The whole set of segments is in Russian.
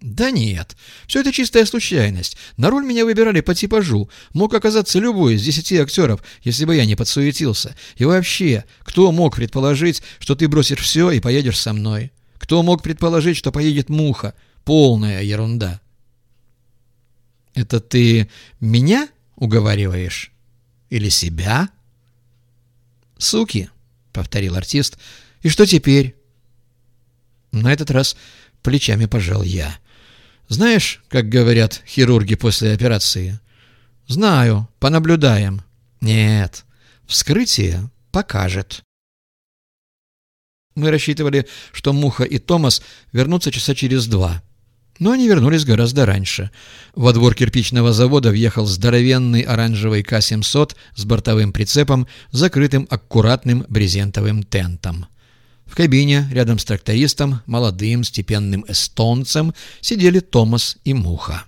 «Да нет, все это чистая случайность. На роль меня выбирали по типажу. Мог оказаться любой из десяти актеров, если бы я не подсуетился. И вообще, кто мог предположить, что ты бросишь все и поедешь со мной? Кто мог предположить, что поедет муха? Полная ерунда». «Это ты меня уговариваешь? Или себя?» «Суки», — повторил артист. «И что теперь?» На этот раз плечами пожал я. Знаешь, как говорят хирурги после операции? Знаю, понаблюдаем. Нет, вскрытие покажет. Мы рассчитывали, что Муха и Томас вернутся часа через два. Но они вернулись гораздо раньше. Во двор кирпичного завода въехал здоровенный оранжевый К-700 с бортовым прицепом, закрытым аккуратным брезентовым тентом. В кабине, рядом с трактористом, молодым, степенным эстонцем, сидели Томас и Муха.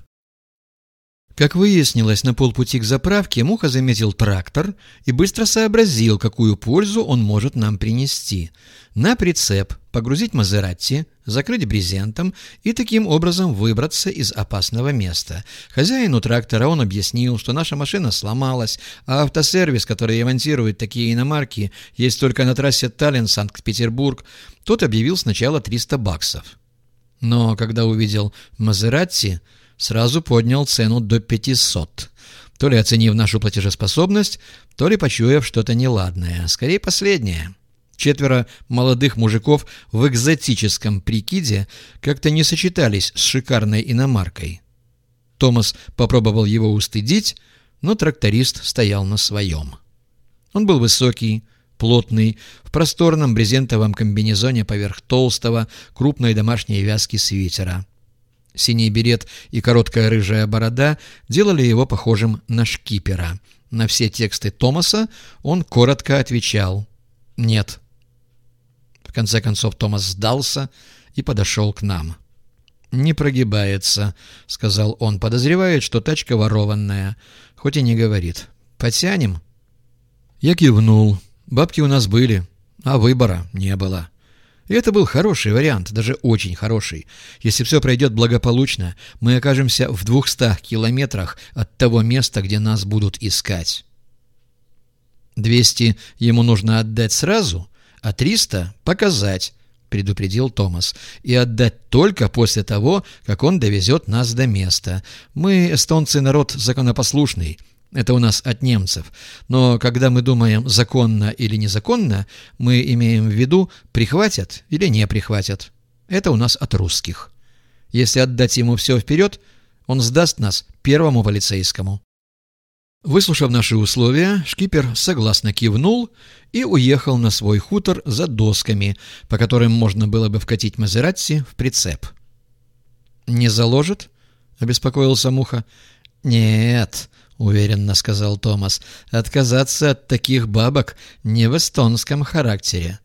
Как выяснилось, на полпути к заправке Муха заметил трактор и быстро сообразил, какую пользу он может нам принести. На прицеп погрузить Мазератти, закрыть брезентом и таким образом выбраться из опасного места. Хозяину трактора он объяснил, что наша машина сломалась, а автосервис, который ремонтирует такие иномарки, есть только на трассе Таллин-Санкт-Петербург, тот объявил сначала 300 баксов. Но когда увидел Мазератти, сразу поднял цену до 500. То ли оценив нашу платежеспособность, то ли почуяв что-то неладное. Скорее, последнее. Четверо молодых мужиков в экзотическом прикиде как-то не сочетались с шикарной иномаркой. Томас попробовал его устыдить, но тракторист стоял на своем. Он был высокий, плотный, в просторном брезентовом комбинезоне поверх толстого, крупной домашней вязки свитера. Синий берет и короткая рыжая борода делали его похожим на шкипера. На все тексты Томаса он коротко отвечал «нет». В конце концов Томас сдался и подошел к нам. «Не прогибается», — сказал он. «Подозревает, что тачка ворованная, хоть и не говорит. Потянем?» Я кивнул. Бабки у нас были, а выбора не было. И это был хороший вариант, даже очень хороший. Если все пройдет благополучно, мы окажемся в двухстах километрах от того места, где нас будут искать. Двести ему нужно отдать сразу, а триста показать, предупредил Томас, и отдать только после того, как он довезет нас до места. Мы, эстонцы, народ законопослушный, это у нас от немцев. Но когда мы думаем законно или незаконно, мы имеем в виду прихватят или не прихватят. Это у нас от русских. Если отдать ему все вперед, он сдаст нас первому полицейскому. Выслушав наши условия, шкипер согласно кивнул и уехал на свой хутор за досками, по которым можно было бы вкатить Мазератти в прицеп. «Не заложит?» — обеспокоился Муха. «Нет», — уверенно сказал Томас, — «отказаться от таких бабок не в эстонском характере».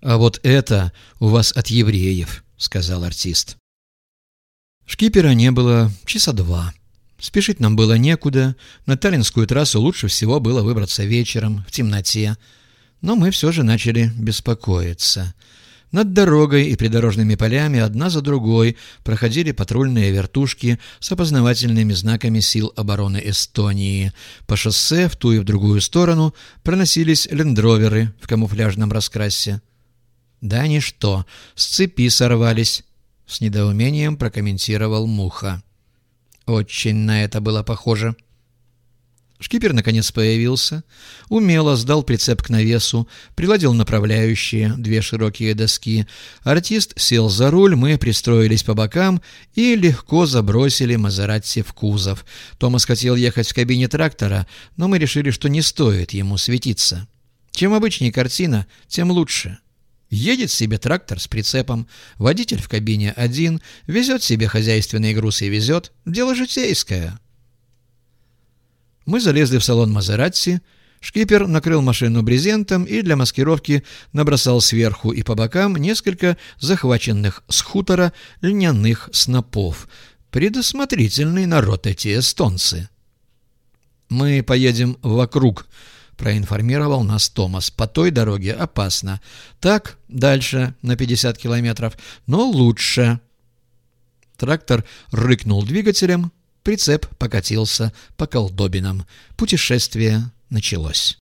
«А вот это у вас от евреев», — сказал артист. Шкипера не было часа два. Спешить нам было некуда, на Таллинскую трассу лучше всего было выбраться вечером, в темноте. Но мы все же начали беспокоиться — над дорогой и придорожными полями одна за другой проходили патрульные вертушки с опознавательными знаками сил обороны Эстонии. По шоссе в ту и в другую сторону проносились лендроверы в камуфляжном раскрасе. «Да ничто, с цепи сорвались», — с недоумением прокомментировал Муха. «Очень на это было похоже». Шкипер наконец появился, умело сдал прицеп к навесу, приладил направляющие, две широкие доски. Артист сел за руль, мы пристроились по бокам и легко забросили Мазератти в кузов. Томас хотел ехать в кабине трактора, но мы решили, что не стоит ему светиться. Чем обычнее картина, тем лучше. Едет себе трактор с прицепом, водитель в кабине один, везет себе хозяйственный груз и везет. Дело житейское. Мы залезли в салон Мазератти. Шкипер накрыл машину брезентом и для маскировки набросал сверху и по бокам несколько захваченных с хутора льняных снопов. Предусмотрительный народ эти эстонцы. «Мы поедем вокруг», — проинформировал нас Томас. «По той дороге опасно. Так, дальше, на 50 километров, но лучше». Трактор рыкнул двигателем, прицеп покатился по колдобинам. Путешествие началось.